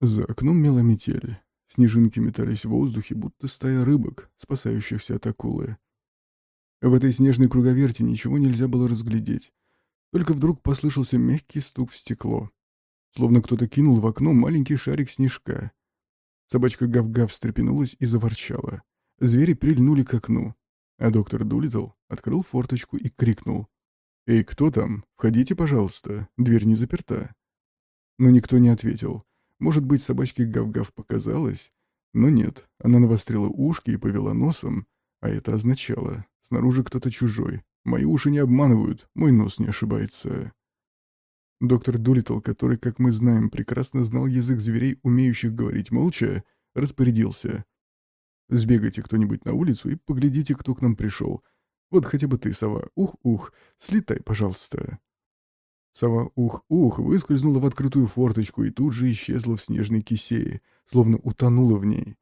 За окном мела метель. Снежинки метались в воздухе, будто стая рыбок, спасающихся от акулы. В этой снежной круговерти ничего нельзя было разглядеть. Только вдруг послышался мягкий стук в стекло. Словно кто-то кинул в окно маленький шарик снежка. Собачка Гав-Гав встрепенулась и заворчала. Звери прильнули к окну. А доктор Дулитл открыл форточку и крикнул. «Эй, кто там? Входите, пожалуйста. Дверь не заперта». Но никто не ответил. Может быть, собачке Гав-Гав показалось? Но нет, она навострила ушки и повела носом, а это означало, снаружи кто-то чужой. Мои уши не обманывают, мой нос не ошибается. Доктор Дулитл, который, как мы знаем, прекрасно знал язык зверей, умеющих говорить молча, распорядился. «Сбегайте кто-нибудь на улицу и поглядите, кто к нам пришел. Вот хотя бы ты, сова. Ух-ух, слетай, пожалуйста». Сова ух-ух выскользнула в открытую форточку и тут же исчезла в снежной кисее, словно утонула в ней.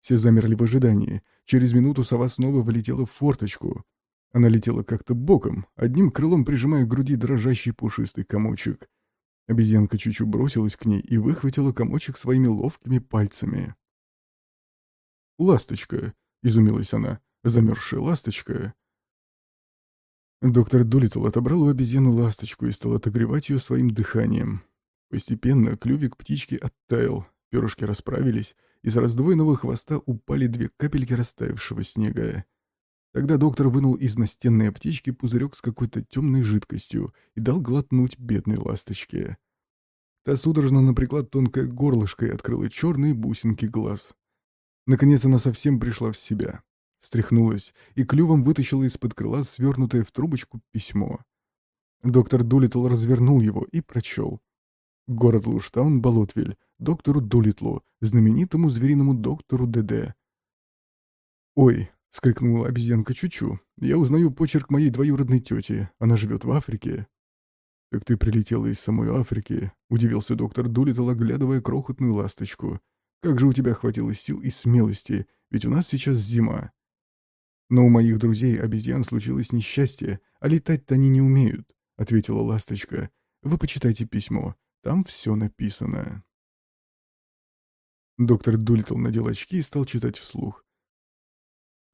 Все замерли в ожидании. Через минуту сова снова вылетела в форточку. Она летела как-то боком, одним крылом прижимая к груди дрожащий пушистый комочек. Обезьянка Чучу бросилась к ней и выхватила комочек своими ловкими пальцами. «Ласточка!» — изумилась она. «Замерзшая ласточка!» Доктор Дулитл отобрал у обезьяны ласточку и стал отогревать ее своим дыханием. Постепенно клювик птички оттаял, перышки расправились, из раздвоенного хвоста упали две капельки растаявшего снега. Тогда доктор вынул из настенной птички пузырек с какой-то темной жидкостью и дал глотнуть бедной ласточке. Та судорожно напрягла тонкое горлышко и открыла черные бусинки глаз. Наконец она совсем пришла в себя встряхнулась и клювом вытащила из-под крыла свернутое в трубочку письмо. Доктор Дулитл развернул его и прочел. Город Луштаун, Болотвиль, доктору Дулитлу, знаменитому звериному доктору ДД. «Ой!» — скрикнула обезьянка Чучу. «Я узнаю почерк моей двоюродной тети. Она живет в Африке». «Так ты прилетела из самой Африки?» — удивился доктор Дулитл, оглядывая крохотную ласточку. «Как же у тебя хватило сил и смелости, ведь у нас сейчас зима». «Но у моих друзей обезьян случилось несчастье, а летать-то они не умеют», — ответила ласточка. «Вы почитайте письмо, там все написано». Доктор Дулитл надел очки и стал читать вслух.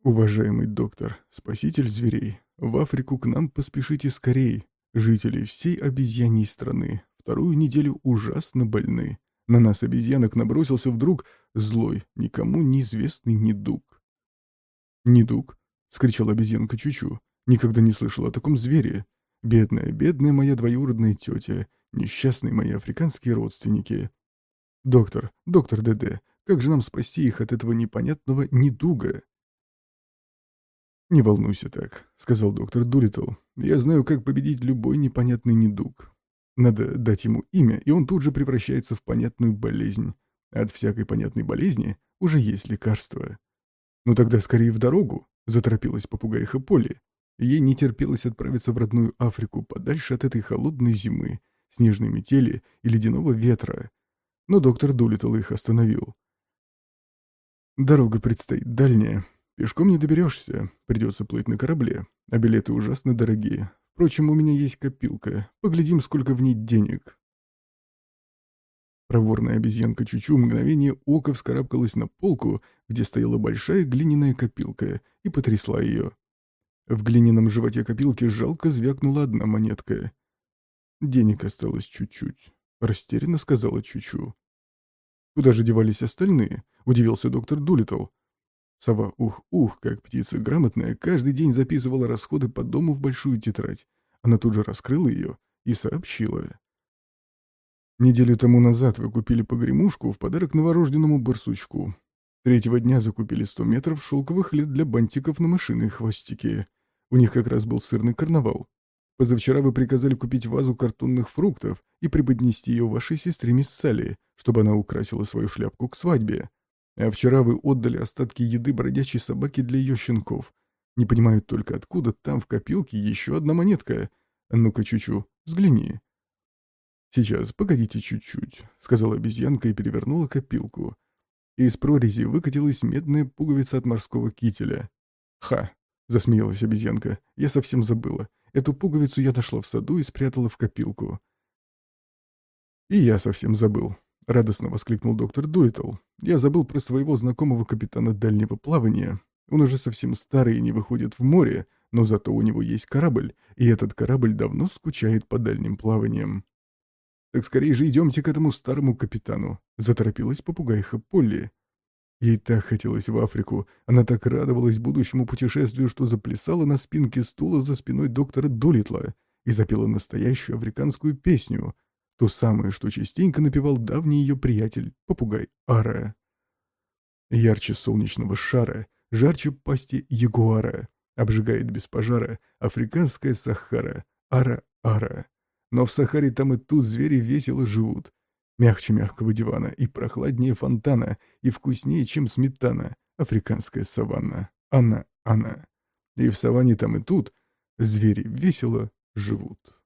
«Уважаемый доктор, спаситель зверей, в Африку к нам поспешите скорей. Жители всей обезьяньей страны вторую неделю ужасно больны. На нас, обезьянок, набросился вдруг злой, никому неизвестный недуг». «Недуг?» — скричала обезьянка Чучу. «Никогда не слышала о таком звере. Бедная, бедная моя двоюродная тетя, несчастные мои африканские родственники. Доктор, доктор ДД, как же нам спасти их от этого непонятного недуга?» «Не волнуйся так», — сказал доктор Дулитл. «Я знаю, как победить любой непонятный недуг. Надо дать ему имя, и он тут же превращается в понятную болезнь. От всякой понятной болезни уже есть лекарство. Ну тогда скорее в дорогу, Заторопилась попугайха Полли. Ей не терпелось отправиться в родную Африку, подальше от этой холодной зимы, снежной метели и ледяного ветра. Но доктор Дулитл их остановил. «Дорога предстоит дальняя. Пешком не доберешься, придется плыть на корабле, а билеты ужасно дорогие. Впрочем, у меня есть копилка. Поглядим, сколько в ней денег». Проворная обезьянка Чучу мгновение ока вскарабкалась на полку, где стояла большая глиняная копилка, и потрясла ее. В глиняном животе копилки жалко звякнула одна монетка. «Денег осталось чуть-чуть», — растерянно сказала Чучу. «Куда же девались остальные?» — удивился доктор Дулитл. Сова ух-ух, как птица грамотная, каждый день записывала расходы по дому в большую тетрадь. Она тут же раскрыла ее и сообщила. Неделю тому назад вы купили погремушку в подарок новорожденному барсучку. Третьего дня закупили 100 метров шелковых лет для бантиков на мышиные хвостики. У них как раз был сырный карнавал. Позавчера вы приказали купить вазу картонных фруктов и преподнести ее вашей сестре мисс Салли, чтобы она украсила свою шляпку к свадьбе. А вчера вы отдали остатки еды бродячей собаке для ее щенков. Не понимают только, откуда там в копилке еще одна монетка. Ну-ка, Чучу, взгляни. «Сейчас, погодите чуть-чуть», — сказала обезьянка и перевернула копилку. Из прорези выкатилась медная пуговица от морского кителя. «Ха!» — засмеялась обезьянка. «Я совсем забыла. Эту пуговицу я нашла в саду и спрятала в копилку». «И я совсем забыл», — радостно воскликнул доктор Дуэтл. «Я забыл про своего знакомого капитана дальнего плавания. Он уже совсем старый и не выходит в море, но зато у него есть корабль, и этот корабль давно скучает по дальним плаваниям». «Так скорее же идемте к этому старому капитану», — заторопилась попугайха Полли. Ей так хотелось в Африку, она так радовалась будущему путешествию, что заплясала на спинке стула за спиной доктора Долитла и запела настоящую африканскую песню, ту самую, что частенько напевал давний ее приятель, попугай Ара. Ярче солнечного шара, жарче пасти ягуара, обжигает без пожара африканская Сахара, Ара-Ара. Но в Сахаре там и тут звери весело живут, Мягче мягкого дивана и прохладнее фонтана, и вкуснее, чем сметана. Африканская саванна. Она, она. И в саванне там и тут звери весело живут.